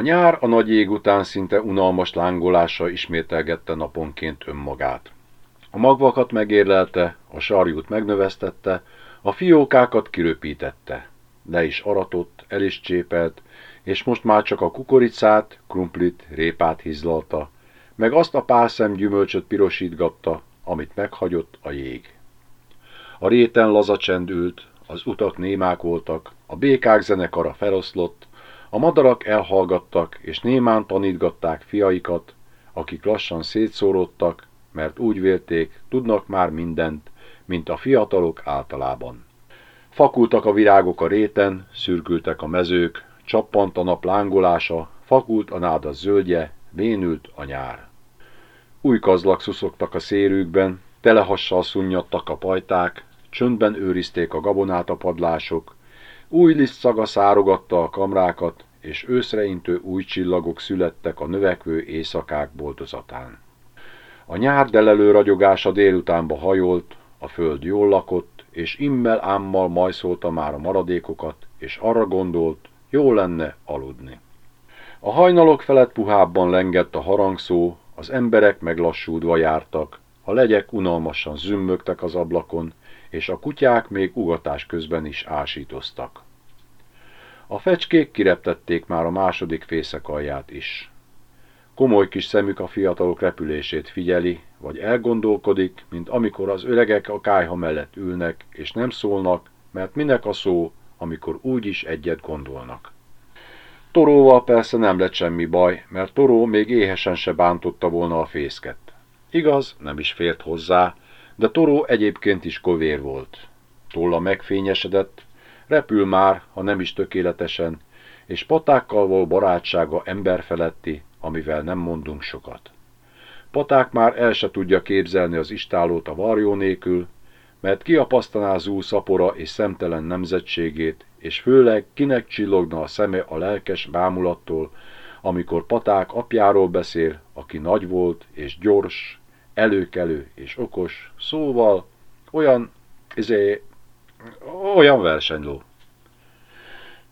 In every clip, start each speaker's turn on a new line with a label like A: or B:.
A: A nyár a nagy ég után szinte unalmas lángolással ismételgette naponként önmagát. A magvakat megérlelte, a sarjút megnövesztette, a fiókákat kiröpítette. Le is aratott, el is csépelt, és most már csak a kukoricát, krumplit, répát hizlalta, meg azt a pár szem gyümölcsöt pirosítgatta, amit meghagyott a jég. A réten laza csend az utak némák voltak, a békák zenekara feloszlott, a madarak elhallgattak, és némán tanítgatták fiaikat, akik lassan szétszóródtak, mert úgy vélték, tudnak már mindent, mint a fiatalok általában. Fakultak a virágok a réten, szürkültek a mezők, csappant a nap lángolása, fakult a náda zöldje, bénült a nyár. Új kazlak szuszogtak a szérükben, telehassal szunnyadtak a pajták, csöndben őrizték a gabonát a padlások, új liszt szaga szárogatta a kamrákat, és őszreintő új csillagok születtek a növekvő éjszakák boltozatán. A nyár delelő ragyogása délutánba hajolt, a föld jól lakott, és immel ámmal majszolta már a maradékokat, és arra gondolt, jó lenne aludni. A hajnalok felett puhábban lengett a harangszó, az emberek meglassúdva jártak, a legyek unalmasan zümmögtek az ablakon, és a kutyák még ugatás közben is ásítoztak. A fecskék kireptették már a második fészek alját is. Komoly kis szemük a fiatalok repülését figyeli, vagy elgondolkodik, mint amikor az öregek a kájha mellett ülnek, és nem szólnak, mert minek a szó, amikor úgy is egyet gondolnak. Toróval persze nem lett semmi baj, mert Toró még éhesen se bántotta volna a fészket. Igaz, nem is fért hozzá, de Toró egyébként is kovér volt. Tolla megfényesedett, repül már, ha nem is tökéletesen, és patákkal volt barátsága emberfeletti, amivel nem mondunk sokat. Paták már el se tudja képzelni az istálót a varjó nélkül, mert kiapasztaná zú szapora és szemtelen nemzetségét, és főleg kinek csillogna a szeme a lelkes bámulattól, amikor Paták apjáról beszél, aki nagy volt és gyors, előkelő és okos, szóval olyan, izé, olyan versenyló.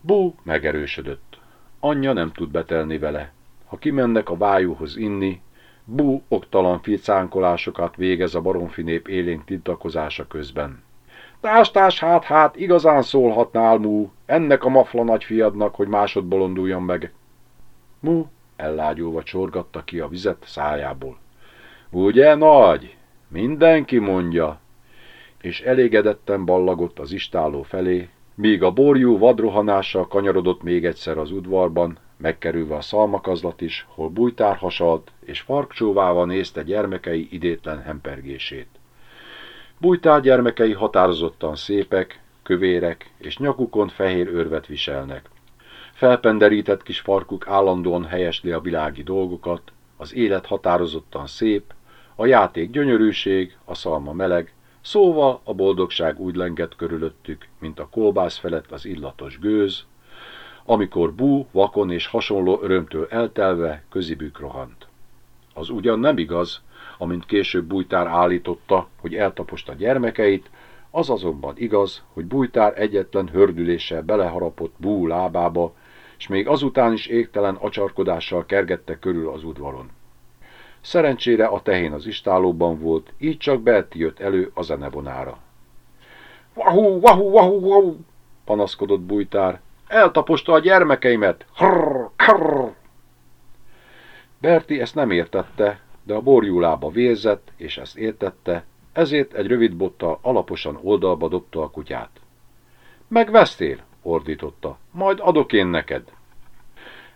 A: Bú megerősödött. Anyja nem tud betelni vele. Ha kimennek a vájúhoz inni, Bú oktalan ficánkolásokat végez a baromfinép élénk tiltakozása közben. Társ-társ hát-hát, igazán szólhatnál, Mú, ennek a mafla nagyfiadnak, hogy másod bolonduljon meg. Mú ellágyulva csorgatta ki a vizet szájából. Ugye, nagy? Mindenki mondja. És elégedetten ballagott az istáló felé, míg a borjú vadrohanással kanyarodott még egyszer az udvarban, megkerülve a szalmakazlat is, hol bújtár és farkcsóvával nézte gyermekei idétlen hempergését. Bújtár gyermekei határozottan szépek, kövérek, és nyakukon fehér örvet viselnek. Felpenderített kis farkuk állandóan helyesli a világi dolgokat, az élet határozottan szép, a játék gyönyörűség, a szalma meleg, szóval a boldogság úgy lengett körülöttük, mint a kolbász felett az illatos gőz, amikor bú, vakon és hasonló örömtől eltelve közibük rohant. Az ugyan nem igaz, amint később Bújtár állította, hogy eltaposta gyermekeit, az azonban igaz, hogy Bújtár egyetlen hördüléssel beleharapott Bú lábába, és még azután is égtelen acsarkodással kergette körül az udvaron. Szerencsére a tehén az istálóban volt, így csak Berti jött elő a zenevonára. Vahú, vahú, vahú, vahú, panaszkodott Bújtár, eltaposta a gyermekeimet! Hrrr, krrr. Berti ezt nem értette, de a borjúlába vérzett, és ezt értette, ezért egy rövid bottal alaposan oldalba dobta a kutyát. Megvesztél? ordította. Majd adok én neked.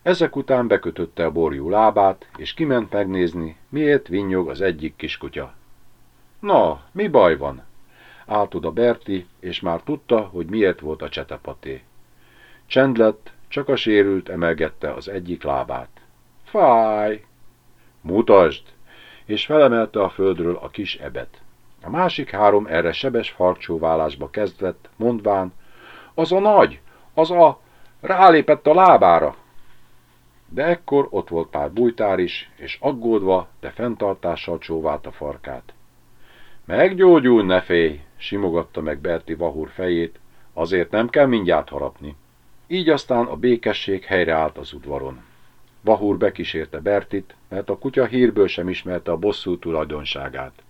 A: Ezek után bekötötte a borjú lábát, és kiment megnézni, miért vinnyog az egyik kiskutya. Na, mi baj van? Állt oda Berti, és már tudta, hogy miért volt a csetepaté. Csend lett, csak a sérült emelgette az egyik lábát. Fáj! Mutasd! És felemelte a földről a kis ebet. A másik három erre sebes farkcsóválásba kezdett, mondván, az a nagy, az a, rálépett a lábára. De ekkor ott volt pár bújtár is, és aggódva, de fenntartással csóvált a farkát. Meggyógyul, ne félj, simogatta meg Berti Vahur fejét, azért nem kell mindjárt harapni. Így aztán a békesség helyreállt az udvaron. Vahúr bekísérte Bertit, mert a kutya hírből sem ismerte a bosszú tulajdonságát.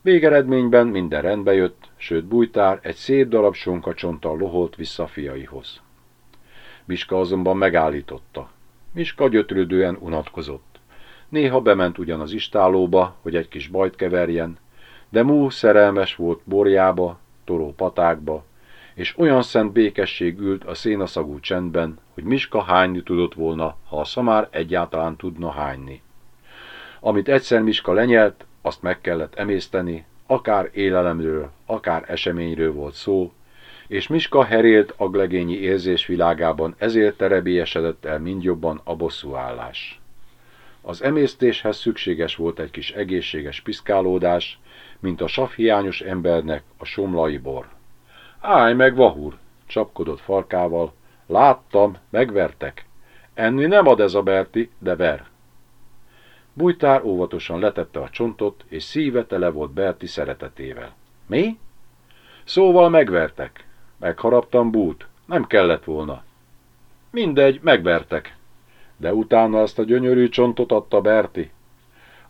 A: Végeredményben minden rendbe jött, sőt Bújtár egy szép darab sonkacsonttal loholt vissza fiaihoz. Miska azonban megállította. Miska gyötrődően unatkozott. Néha bement ugyan az istálóba, hogy egy kis bajt keverjen, de Mú szerelmes volt borjába, toró patákba, és olyan szent békesség ült a szénaszagú csendben, hogy Miska hányni tudott volna, ha a szamár egyáltalán tudna hányni. Amit egyszer Miska lenyelt, azt meg kellett emészteni, akár élelemről, akár eseményről volt szó, és Miska herélt aglegényi érzésvilágában ezért terebélyesedett el mindjobban a bosszúállás. Az emésztéshez szükséges volt egy kis egészséges piszkálódás, mint a savhiányos embernek a somlai bor. Állj meg, vahúr! csapkodott farkával. Láttam, megvertek. Enni nem ad ez a Berti, de ver. Bújtár óvatosan letette a csontot, és szíve tele volt Berti szeretetével. Mi? Szóval megvertek. Megharaptam bút. Nem kellett volna. Mindegy, megvertek. De utána ezt a gyönyörű csontot adta Berti.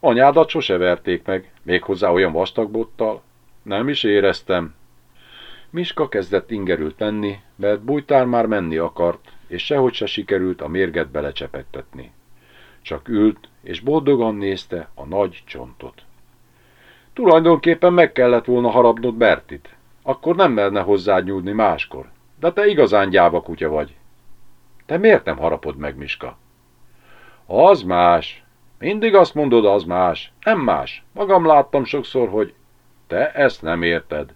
A: Anyádat sose verték meg, méghozzá olyan vastag bottal. Nem is éreztem. Miska kezdett ingerült tenni, mert Bújtár már menni akart, és sehogy se sikerült a mérget belecsepegtetni. Csak ült, és boldogan nézte a nagy csontot. Tulajdonképpen meg kellett volna harapnod Bertit. Akkor nem merne hozzád nyúlni máskor. De te igazán gyáva kutya vagy. Te miért nem harapod meg, Miska? Az más. Mindig azt mondod, az más. Nem más. Magam láttam sokszor, hogy te ezt nem érted.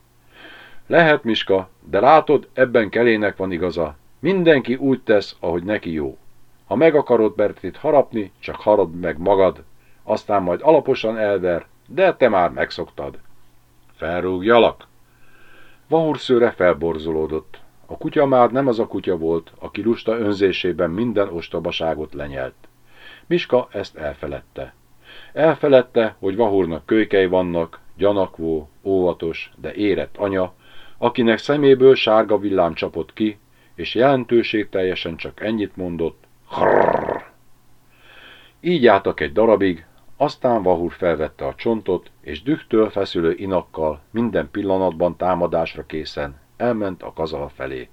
A: Lehet, Miska, de látod, ebben Kelének van igaza. Mindenki úgy tesz, ahogy neki jó. Ha meg akarod Bertit harapni, csak harad meg magad, aztán majd alaposan elver, de te már megszoktad. Felrúgjalak? Vahur szőre felborzolódott. A kutya már nem az a kutya volt, aki lusta önzésében minden ostobaságot lenyelt. Miska ezt elfeledte. Elfeledte, hogy Vahurnak kölykei vannak, gyanakvó, óvatos, de érett anya, akinek szeméből sárga villám csapott ki, és jelentőség teljesen csak ennyit mondott, Hrrr. Így álltak egy darabig, aztán Vahur felvette a csontot, és dühtől feszülő inakkal minden pillanatban támadásra készen elment a kazal felé.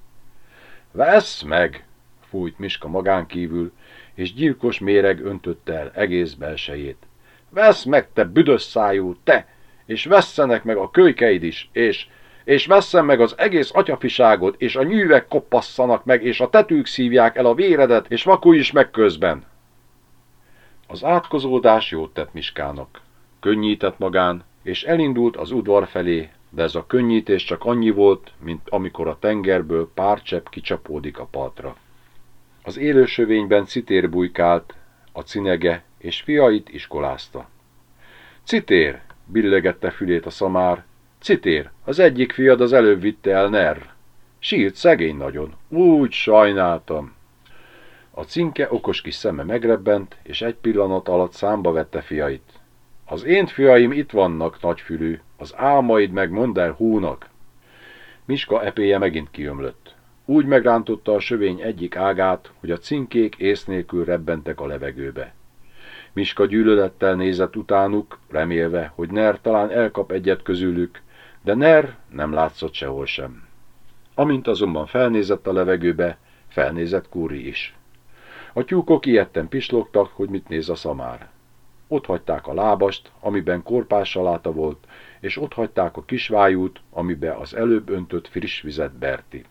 A: Vesz meg! fújt Miska magán kívül, és gyilkos méreg öntötte el egész belsejét. Vesz meg, te büdös szájú, te! És vesszenek meg a kölykeid is, és és veszem meg az egész atyafiságot, és a nyűvek koppasszanak meg, és a tetők szívják el a véredet, és vakulj is meg közben. Az átkozódás jót tett Miskának. Könnyített magán, és elindult az udvar felé, de ez a könnyítés csak annyi volt, mint amikor a tengerből pár csepp kicsapódik a partra. Az élősövényben citér bujkált, a cinege, és fiait iskolázta. Citér, billegette fülét a szamár, Citér, az egyik fiad az előbb vitte el Ner. Sírt szegény nagyon. Úgy sajnáltam. A cinke okos kis szeme megrebbent, és egy pillanat alatt számba vette fiait. Az én fiaim itt vannak, nagyfülű, az álmaid meg mondd el húnak. Miska epéje megint kiömlött. Úgy megrántotta a sövény egyik ágát, hogy a cinkék ész nélkül rebbentek a levegőbe. Miska gyűlölettel nézett utánuk, remélve, hogy Ner talán elkap egyet közülük, de Ner nem látszott sehol sem. Amint azonban felnézett a levegőbe, felnézett Kúri is. A tyúkok ilyetten pislogtak, hogy mit néz a szamár. Ott hagyták a lábast, amiben korpás saláta volt, és ott hagyták a kisvájút, amibe az előbb öntött friss vizet Berti.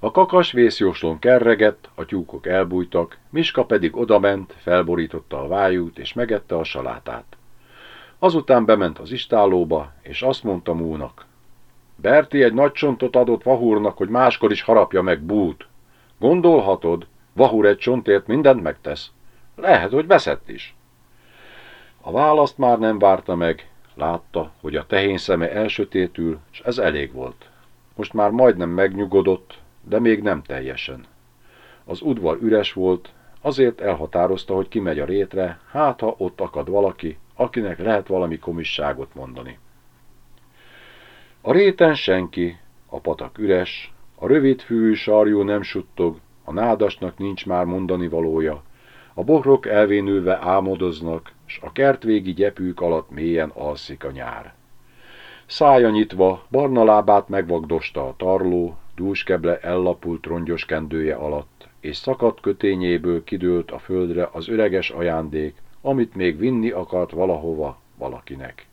A: A kakas vészjóslón kerregett, a tyúkok elbújtak, Miska pedig odament, felborította a vájút, és megette a salátát. Azután bement az istálóba, és azt mondta Múnak. Berti egy nagy csontot adott Vahúrnak, hogy máskor is harapja meg bút. Gondolhatod, Vahúr egy csontért mindent megtesz. Lehet, hogy veszett is. A választ már nem várta meg, látta, hogy a tehén szeme elsötétül, és ez elég volt. Most már majdnem megnyugodott, de még nem teljesen. Az udvar üres volt, azért elhatározta, hogy kimegy a rétre, hát ha ott akad valaki, akinek lehet valami komisságot mondani. A réten senki, a patak üres, a rövid fűű sarjú nem suttog, a nádasnak nincs már mondani valója, A bokrok elvénülve álmodoznak, s a kertvégi gyepűk alatt mélyen alszik a nyár. Szája nyitva, barna lábát megvagdosta a tarló, dúskeble ellapult rongyos kendője alatt, és szakadt kötényéből kidőlt a földre az öreges ajándék, amit még vinni akart valahova valakinek.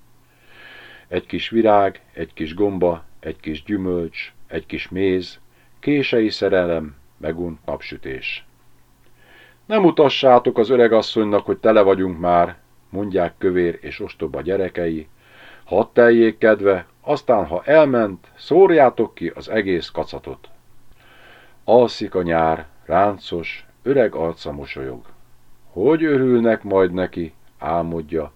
A: Egy kis virág, egy kis gomba, egy kis gyümölcs, egy kis méz, kései szerelem, megunt napsütés. Nem utassátok az öregasszonynak, hogy tele vagyunk már, mondják kövér és ostoba gyerekei. Hadd teljék kedve, aztán ha elment, szórjátok ki az egész kacatot. Alszik a nyár, ráncos, öreg arca mosolyog. Hogy örülnek majd neki, álmodja,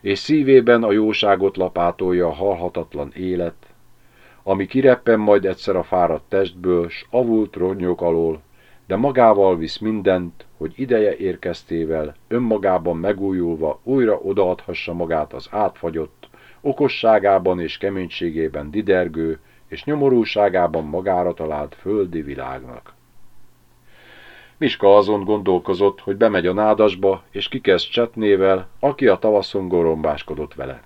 A: és szívében a jóságot lapátolja a halhatatlan élet, ami kireppen majd egyszer a fáradt testből, s avult ronnyok alól, de magával visz mindent, hogy ideje érkeztével, önmagában megújulva újra odaadhassa magát az átfagyott, okosságában és keménységében didergő, és nyomorúságában magára talált földi világnak. Miska azon gondolkozott, hogy bemegy a nádasba, és kikezd csetnével, aki a tavaszon gorombáskodott vele.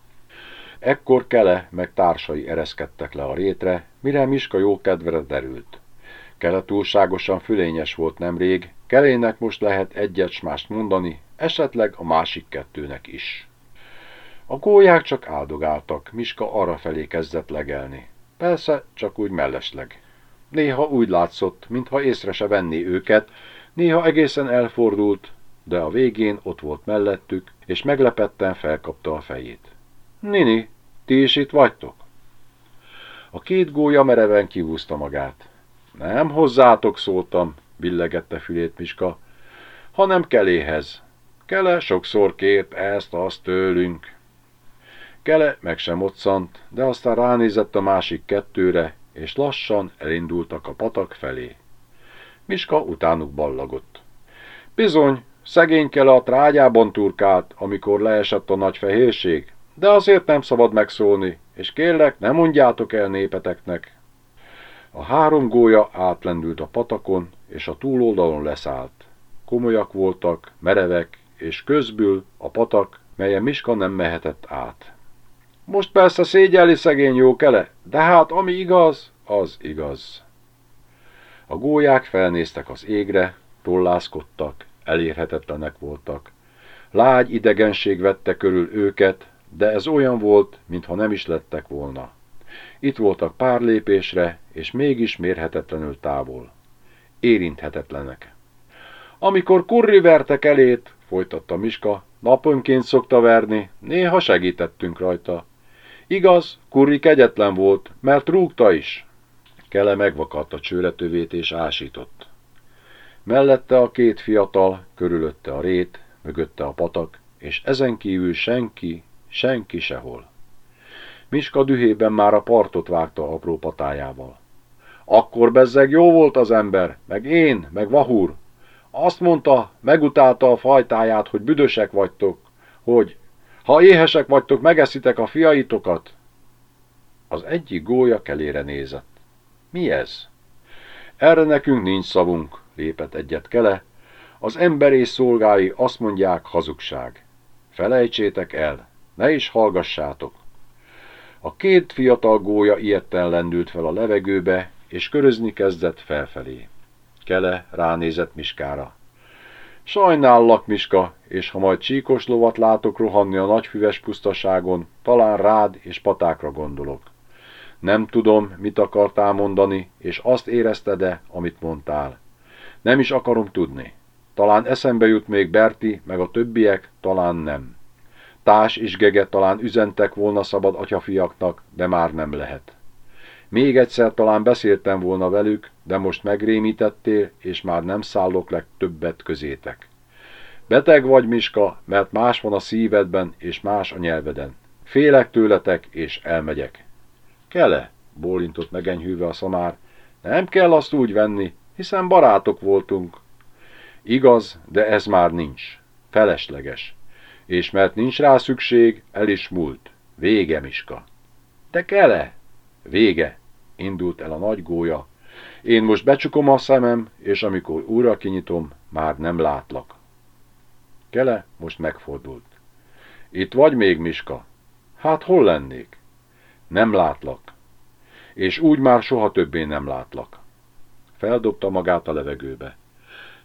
A: Ekkor Kele meg társai ereszkedtek le a rétre, mire Miska jó kedvere derült. Kele túlságosan fülényes volt nemrég, Kelének most lehet egyet mást mondani, esetleg a másik kettőnek is. A gólyák csak áldogáltak, Miska arra felé kezdett legelni. Persze, csak úgy mellesleg. Néha úgy látszott, mintha észre se venné őket, néha egészen elfordult, de a végén ott volt mellettük, és meglepetten felkapta a fejét. Nini, ti is itt vagytok? A két gólya mereven kihúzta magát. Nem hozzátok szóltam, billegette fülét Miska, hanem Keléhez. Kele sokszor kért ezt-azt tőlünk. Kele meg sem moccant, de aztán ránézett a másik kettőre, és lassan elindultak a patak felé. Miska utánuk ballagott. Bizony, szegény Kele a trágyában turkált, amikor leesett a nagy fehérség, de azért nem szabad megszólni, és kérlek, ne mondjátok el népeteknek. A három gólya átlendült a patakon, és a túloldalon leszállt. Komolyak voltak, merevek, és közbül a patak, melyen Miska nem mehetett át. Most persze szégyelli szegény jó kele, de hát ami igaz, az igaz. A gólyák felnéztek az égre, tollászkodtak, elérhetetlenek voltak. Lágy idegenség vette körül őket, de ez olyan volt, mintha nem is lettek volna. Itt voltak pár lépésre, és mégis mérhetetlenül távol. Érinthetetlenek. Amikor kurri vertek elét, folytatta Miska, naponként szokta verni, néha segítettünk rajta. Igaz, kurri kegyetlen volt, mert rúgta is. Kele megvakadt a csőretövét és ásított. Mellette a két fiatal, körülötte a rét, mögötte a patak, és ezen kívül senki, senki sehol. Miska dühében már a partot vágta apró patájával. Akkor bezzeg jó volt az ember, meg én, meg Vahúr. Azt mondta, megutálta a fajtáját, hogy büdösek vagytok, hogy ha éhesek vagytok, megeszitek a fiaitokat. Az egyik gólya kelére nézett. Mi ez? Erre nekünk nincs szavunk, lépett egyet kele. Az emberész szolgái azt mondják hazugság. Felejtsétek el, ne is hallgassátok. A két fiatal gólya ilyetten lendült fel a levegőbe, és körözni kezdett felfelé. Kele ránézett Miskára. Sajnállak, Miska, és ha majd csíkos lovat látok rohanni a nagyfüves pusztaságon, talán rád és patákra gondolok. Nem tudom, mit akartál mondani, és azt érezted-e, amit mondtál. Nem is akarom tudni. Talán eszembe jut még Berti, meg a többiek, talán nem. Tás és Gege talán üzentek volna szabad atyafiaknak, de már nem lehet. Még egyszer talán beszéltem volna velük, de most megrémítettél, és már nem szállok le többet közétek. Beteg vagy, Miska, mert más van a szívedben, és más a nyelveden. Félek tőletek, és elmegyek. Kele, bólintott megenyhűve a szamár, nem kell azt úgy venni, hiszen barátok voltunk. Igaz, de ez már nincs. Felesleges. És mert nincs rá szükség, el is múlt. Vége, Miska. Te kele? Vége, indult el a nagy gólya. Én most becsukom a szemem, és amikor újra kinyitom, már nem látlak. Kele most megfordult. Itt vagy még, Miska? Hát hol lennék? Nem látlak. És úgy már soha többé nem látlak. Feldobta magát a levegőbe.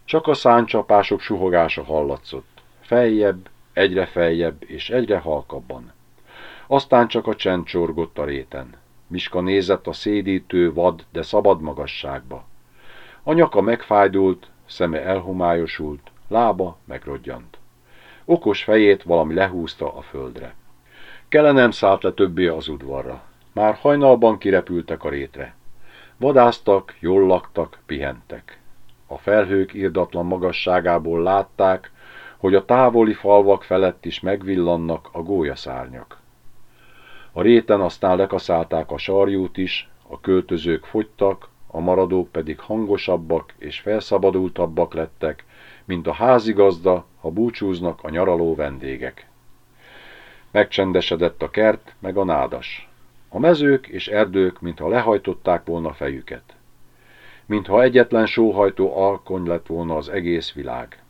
A: Csak a száncsapások suhogása hallatszott. Feljebb, egyre feljebb és egyre halkabban. Aztán csak a csend csorgott a réten. Miska nézett a szédítő, vad, de szabad magasságba. A nyaka megfájdult, szeme elhomályosult, lába megrodjant. Okos fejét valami lehúzta a földre. Kele nem szállt le többé az udvarra. Már hajnalban kirepültek a rétre. Vadáztak, jól laktak, pihentek. A felhők írdatlan magasságából látták, hogy a távoli falvak felett is megvillannak a gólyaszárnyak. A réten aztán lekaszálták a sarjút is, a költözők fogytak, a maradók pedig hangosabbak és felszabadultabbak lettek, mint a házigazda, ha búcsúznak a nyaraló vendégek. Megcsendesedett a kert, meg a nádas. A mezők és erdők, mintha lehajtották volna fejüket. Mintha egyetlen sóhajtó alkony lett volna az egész világ.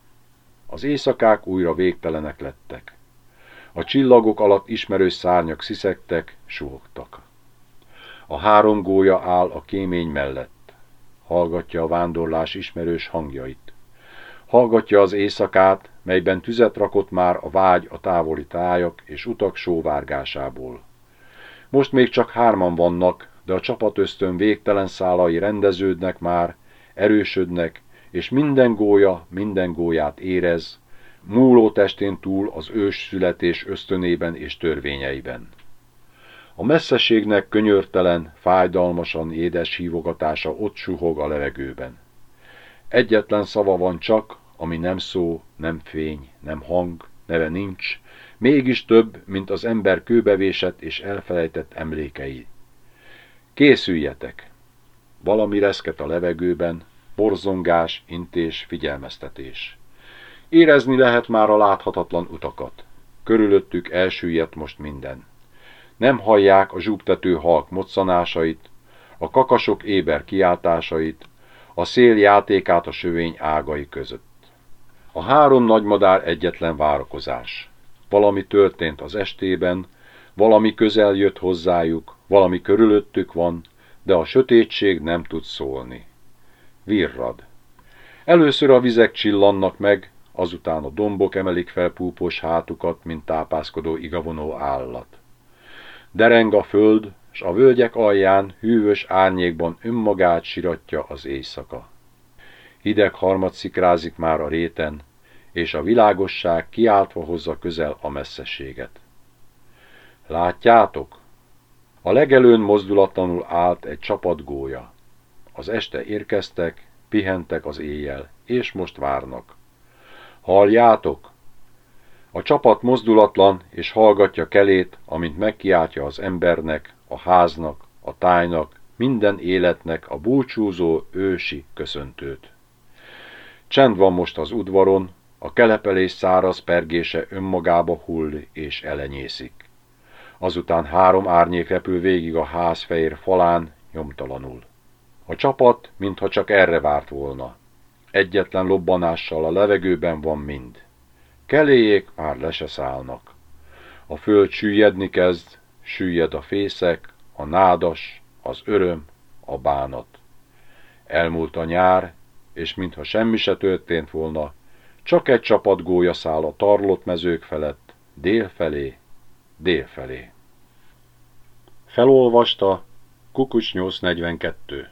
A: Az éjszakák újra végtelenek lettek. A csillagok alatt ismerős szárnyak sziszegtek, suhogtak. A három gólya áll a kémény mellett. Hallgatja a vándorlás ismerős hangjait. Hallgatja az éjszakát, melyben tüzet rakott már a vágy a távoli tájak és utak sóvárgásából. Most még csak hárman vannak, de a csapatösztön végtelen szálai rendeződnek már, erősödnek, és minden gólya minden gólyát érez, múló testén túl az ős születés ösztönében és törvényeiben. A messzeségnek könyörtelen, fájdalmasan édes hívogatása ott suhog a levegőben. Egyetlen szava van csak, ami nem szó, nem fény, nem hang, neve nincs, mégis több, mint az ember kőbevésett és elfelejtett emlékei. Készüljetek! Valami reszket a levegőben, borzongás, intés, figyelmeztetés. Érezni lehet már a láthatatlan utakat. Körülöttük elsüllyedt most minden. Nem hallják a zsúgtető halk moccanásait, a kakasok éber kiáltásait, a szél játékát a sövény ágai között. A három nagymadár egyetlen várakozás. Valami történt az estében, valami közel jött hozzájuk, valami körülöttük van, de a sötétség nem tud szólni. Virrad. Először a vizek csillannak meg, azután a dombok emelik fel púpos hátukat, mint tápászkodó igavonó állat. Dereng a föld, s a völgyek alján hűvös árnyékban önmagát siratja az éjszaka. Hideg harmad szikrázik már a réten, és a világosság kiáltva hozza közel a messzeséget. Látjátok? A legelőn mozdulatlanul állt egy csapat gólya. Az este érkeztek, pihentek az éjjel, és most várnak. Halljátok? A csapat mozdulatlan, és hallgatja kelét, amint megkiáltja az embernek, a háznak, a tájnak, minden életnek a búcsúzó ősi köszöntőt. Csend van most az udvaron, a kelepelés száraz pergése önmagába hull és elenyészik. Azután három árnyék repül végig a ház fehér falán, nyomtalanul. A csapat, mintha csak erre várt volna. Egyetlen lobbanással a levegőben van mind. Keléjék már le. A föld süllyedni kezd, süllyed a fészek, a nádas, az öröm, a bánat. Elmúlt a nyár, és mintha semmi se történt volna, csak egy csapat gólya száll a tarlott mezők felett, dél felé, dél felé. Felolvasta Kukucs 842